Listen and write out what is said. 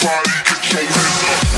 Everybody get your hands up.